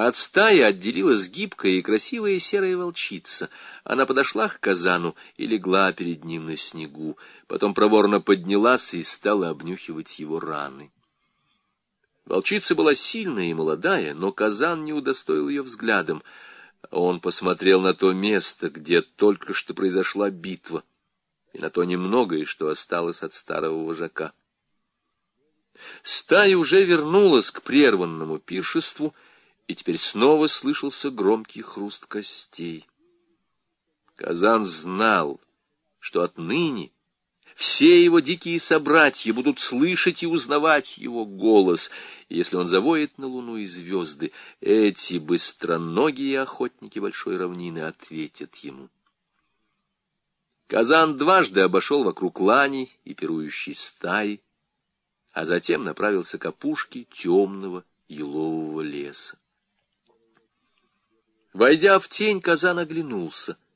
От стаи отделилась гибкая и красивая серая волчица. Она подошла к казану и легла перед ним на снегу, потом проворно поднялась и стала обнюхивать его раны. Волчица была сильная и молодая, но казан не удостоил ее взглядом. Он посмотрел на то место, где только что произошла битва, и на то немногое, что осталось от старого вожака. Стая уже вернулась к прерванному пиршеству, и теперь снова слышался громкий хруст костей. Казан знал, что отныне все его дикие собратья будут слышать и узнавать его голос, и если он завоет на луну и звезды, эти быстроногие охотники большой равнины ответят ему. Казан дважды обошел вокруг лани и пирующей стаи, а затем направился к опушке темного елового леса. Войдя в тень, Казан оглянулся —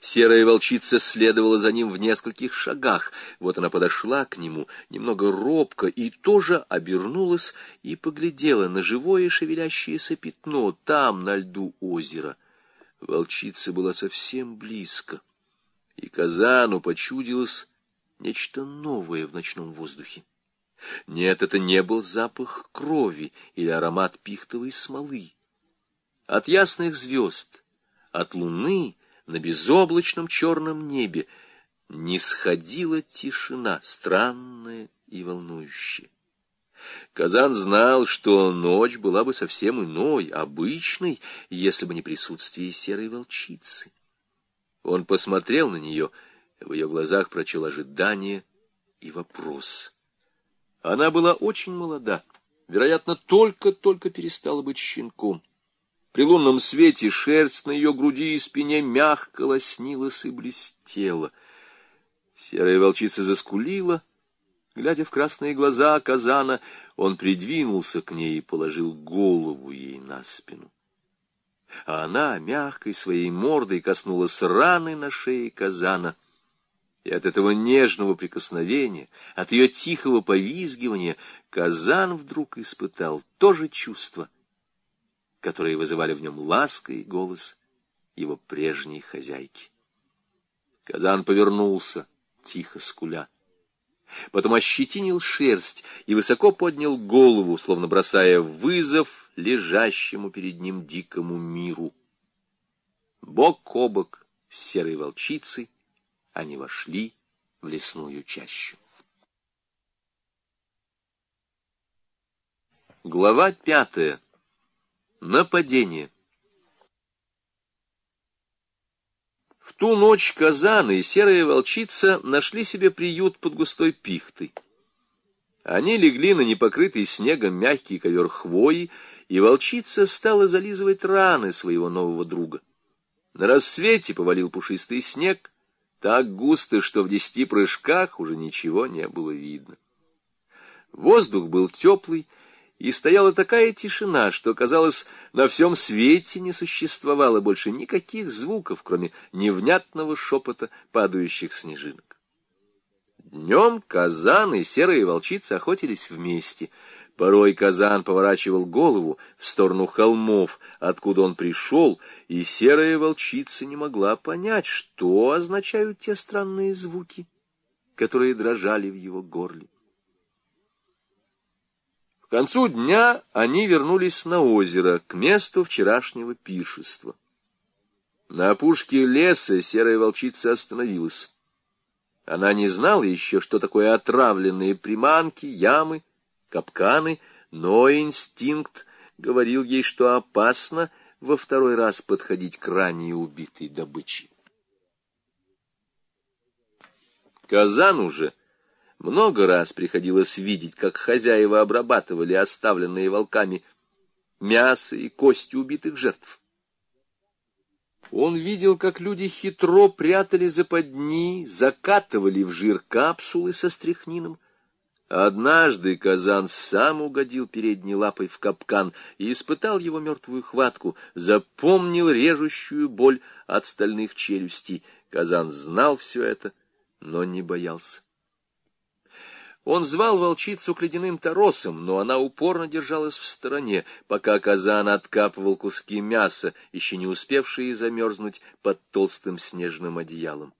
Серая волчица следовала за ним в нескольких шагах. Вот она подошла к нему, немного робко, и тоже обернулась и поглядела на живое шевелящееся пятно там, на льду озера. Волчица была совсем близко, и Казану почудилось нечто новое в ночном воздухе. Нет, это не был запах крови или аромат пихтовой смолы. От ясных звезд, от луны — на безоблачном черном небе не сходила тишина, странная и волнующая. Казан знал, что ночь была бы совсем иной, обычной, если бы не присутствие серой волчицы. Он посмотрел на нее, в ее глазах прочел ожидание и вопрос. Она была очень молода, вероятно, только-только перестала быть щенком. При лунном свете шерсть на ее груди и спине мягко лоснилась и блестела. Серая волчица заскулила, глядя в красные глаза казана, он придвинулся к ней и положил голову ей на спину. А она мягкой своей мордой коснулась раны на шее казана, и от этого нежного прикосновения, от ее тихого повизгивания, казан вдруг испытал то же чувство — которые вызывали в нем ласка и голос его прежней хозяйки. Казан повернулся, тихо скуля. Потом ощетинил шерсть и высоко поднял голову, словно бросая вызов лежащему перед ним дикому миру. Бок о бок с серой волчицей они вошли в лесную чащу. Глава пятая Нападение. В ту ночь Казан и серая волчица нашли себе приют под густой пихтой. Они легли на непокрытый снегом мягкий ковер хвои, и волчица стала зализывать раны своего нового друга. На рассвете повалил пушистый снег, так густо, что в десяти прыжках уже ничего не было видно. Воздух был теплый, и стояла такая тишина, что, казалось, на всем свете не существовало больше никаких звуков, кроме невнятного шепота падающих снежинок. Днем казан и серые волчицы охотились вместе. Порой казан поворачивал голову в сторону холмов, откуда он пришел, и серая волчица не могла понять, что означают те странные звуки, которые дрожали в его горле. К концу дня они вернулись на озеро, к месту вчерашнего пиршества. На опушке леса серая волчица остановилась. Она не знала еще, что такое отравленные приманки, ямы, капканы, но инстинкт говорил ей, что опасно во второй раз подходить к ранее убитой добыче. Казан уже много раз приходилось видеть, как хозяева обрабатывали оставленные волками мясо и кости убитых жертв. Он видел, как люди хитро прятали западни, закатывали в жир капсулы со стряхнином. Однажды казан сам угодил передней лапой в капкан и испытал его мертвую хватку, запомнил режущую боль от стальных челюстей. Казан знал все это, но не боялся. Он звал волчицу к ледяным торосам, но она упорно держалась в стороне, пока казан откапывал куски мяса, еще не успевшие замерзнуть под толстым снежным одеялом.